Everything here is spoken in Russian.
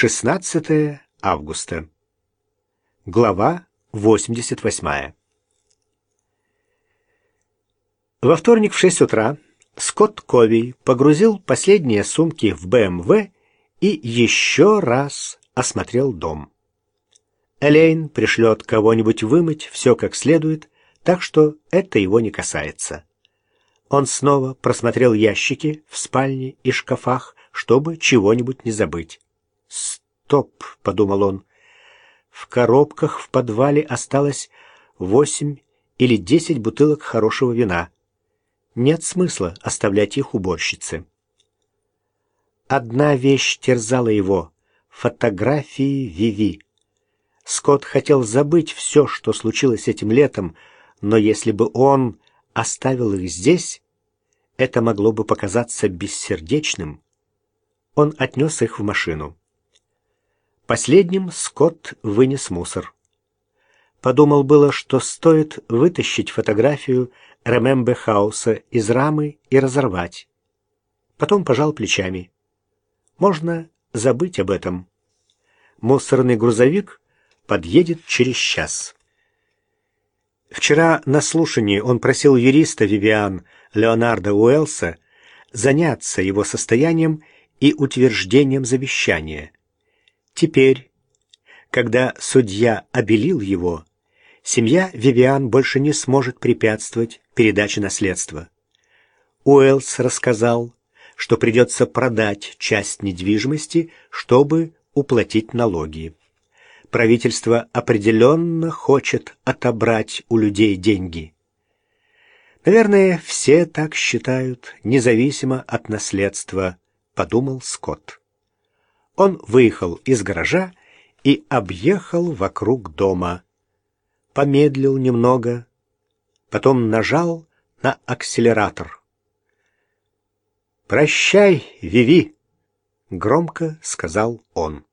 16 августа. Глава 88. Во вторник в 6 утра Скотт Ковий погрузил последние сумки в БМВ и еще раз осмотрел дом. Элейн пришлет кого-нибудь вымыть все как следует, так что это его не касается. Он снова просмотрел ящики в спальне и шкафах, чтобы чего-нибудь не забыть. «Стоп!» — подумал он. «В коробках в подвале осталось восемь или десять бутылок хорошего вина. Нет смысла оставлять их уборщице». Одна вещь терзала его — фотографии Виви. Скотт хотел забыть все, что случилось этим летом, но если бы он оставил их здесь, это могло бы показаться бессердечным. Он отнес их в машину. Последним Скотт вынес мусор. Подумал было, что стоит вытащить фотографию Ремембе Хауса из рамы и разорвать. Потом пожал плечами. Можно забыть об этом. Мусорный грузовик подъедет через час. Вчера на слушании он просил юриста Вивиан Леонарда Уэлса заняться его состоянием и утверждением завещания. Теперь, когда судья обелил его, семья Вивиан больше не сможет препятствовать передаче наследства. Уэллс рассказал, что придется продать часть недвижимости, чтобы уплатить налоги. Правительство определенно хочет отобрать у людей деньги. Наверное, все так считают, независимо от наследства, подумал Скотт. Он выехал из гаража и объехал вокруг дома. Помедлил немного, потом нажал на акселератор. «Прощай, Виви!» — громко сказал он.